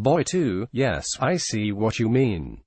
Boy 2, yes, I see what you mean.